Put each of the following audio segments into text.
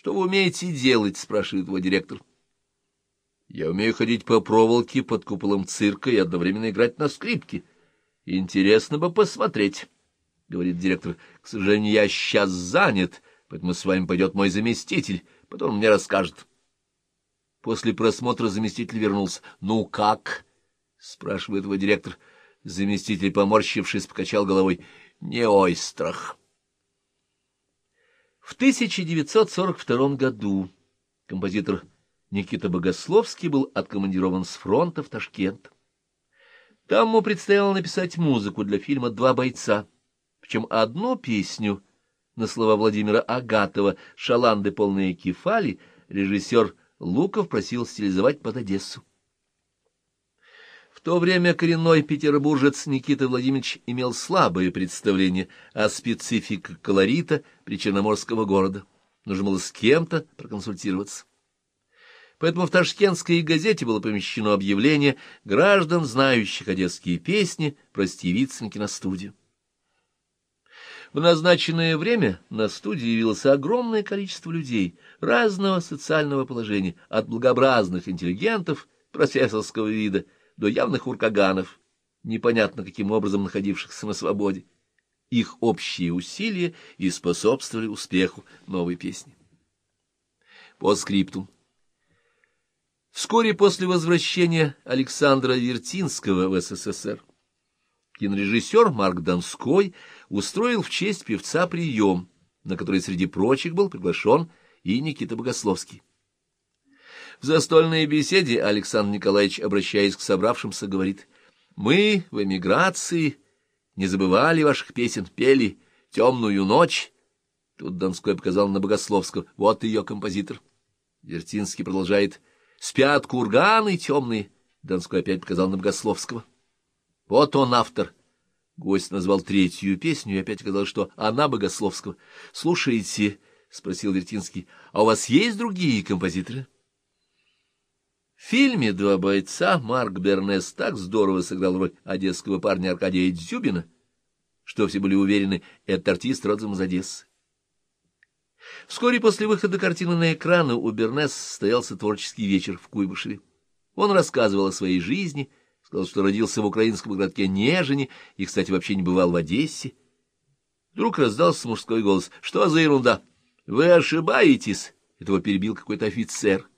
Что вы умеете делать? — спрашивает его директор. — Я умею ходить по проволоке под куполом цирка и одновременно играть на скрипке. Интересно бы посмотреть, — говорит директор. — К сожалению, я сейчас занят, поэтому с вами пойдет мой заместитель, потом он мне расскажет. После просмотра заместитель вернулся. — Ну как? — спрашивает его директор. Заместитель, поморщившись, покачал головой. — Не ойстрах. В 1942 году композитор Никита Богословский был откомандирован с фронта в Ташкент. Там ему предстояло написать музыку для фильма «Два бойца», причем одну песню на слова Владимира Агатова «Шаланды полные кефали» режиссер Луков просил стилизовать под Одессу. В то время коренной петербуржец Никита Владимирович имел слабое представление о специфике колорита причерноморского города. Нужно было с кем-то проконсультироваться. Поэтому в ташкентской газете было помещено объявление граждан, знающих одесские песни, простивиться на киностудию. В назначенное время на студии явилось огромное количество людей разного социального положения, от благообразных интеллигентов профессорского вида до явных уркаганов, непонятно каким образом находившихся на свободе. Их общие усилия и способствовали успеху новой песни. По скрипту. Вскоре после возвращения Александра Вертинского в СССР кинорежиссер Марк Донской устроил в честь певца прием, на который среди прочих был приглашен и Никита Богословский. В застольной беседе Александр Николаевич, обращаясь к собравшимся, говорит, «Мы в эмиграции не забывали ваших песен, пели «Темную ночь». Тут Донской показал на Богословского, вот ее композитор. Вертинский продолжает, «Спят курганы темные». Донской опять показал на Богословского. Вот он автор. Гость назвал третью песню и опять сказал, что она Богословского. «Слушайте», — спросил Вертинский, — «а у вас есть другие композиторы?» В фильме «Два бойца» Марк Бернес так здорово сыграл роль одесского парня Аркадия Дзюбина, что все были уверены, этот артист родом из Одессы. Вскоре после выхода картины на экраны у Бернес состоялся творческий вечер в Куйбышеве. Он рассказывал о своей жизни, сказал, что родился в украинском городке Нежине и, кстати, вообще не бывал в Одессе. Вдруг раздался мужской голос. «Что за ерунда? Вы ошибаетесь!» Этого перебил какой-то офицер.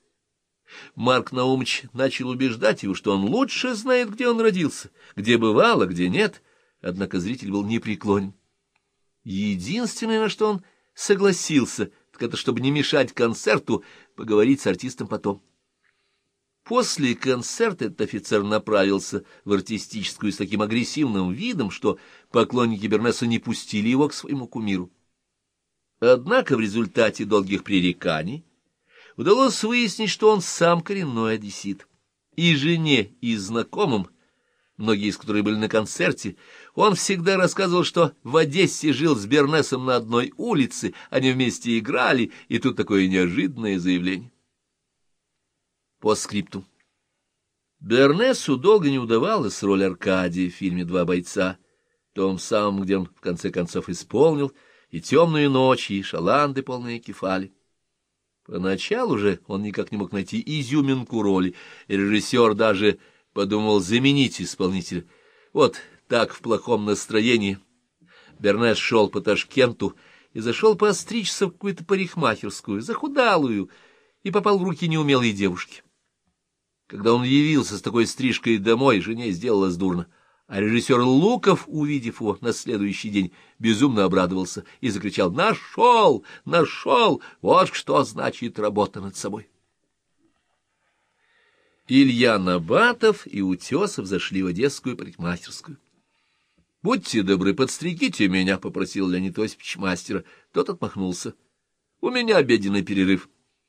Марк Наумович начал убеждать его, что он лучше знает, где он родился, где бывал, а где нет, однако зритель был непреклонен. Единственное, на что он согласился, так это, чтобы не мешать концерту, поговорить с артистом потом. После концерта этот офицер направился в артистическую с таким агрессивным видом, что поклонники Бернеса не пустили его к своему кумиру. Однако в результате долгих пререканий удалось выяснить, что он сам коренной одессит. И жене, и знакомым, многие из которых были на концерте, он всегда рассказывал, что в Одессе жил с Бернесом на одной улице, они вместе играли, и тут такое неожиданное заявление. По скрипту. Бернесу долго не удавалась роль Аркадия в фильме «Два бойца», том самом, где он в конце концов исполнил и «Темную ночь», и «Шаланды, полные кефали». Поначалу же он никак не мог найти изюминку роли, и режиссер даже подумал заменить исполнителя. Вот так в плохом настроении Бернес шел по Ташкенту и зашел постричься в какую-то парикмахерскую, захудалую, и попал в руки неумелой девушки. Когда он явился с такой стрижкой домой, жене сделалось дурно. А режиссер Луков, увидев его на следующий день, безумно обрадовался и закричал «Нашел! Нашел! Вот что значит работа над собой!» Илья Набатов и Утесов зашли в одесскую парикмахерскую. — Будьте добры, подстригите меня, — попросил Леонид Осипович мастера. Тот отмахнулся. — У меня обеденный перерыв.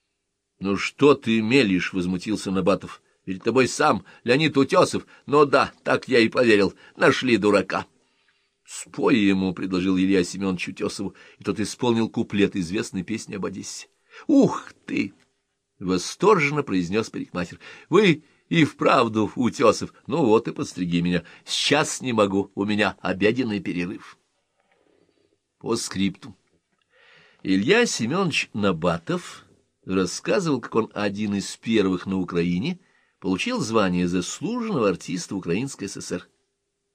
— Ну что ты мелешь? — возмутился Набатов. Перед тобой сам Леонид Утесов. Ну да, так я и поверил. Нашли дурака. — Спой ему, — предложил Илья Семенович Утесову, и тот исполнил куплет известной песни об Одессе. — Ух ты! — восторженно произнес парикмахер. — Вы и вправду, Утесов. Ну вот и подстриги меня. Сейчас не могу, у меня обеденный перерыв. По скрипту. Илья Семенович Набатов рассказывал, как он один из первых на Украине получил звание заслуженного артиста Украинской ССР.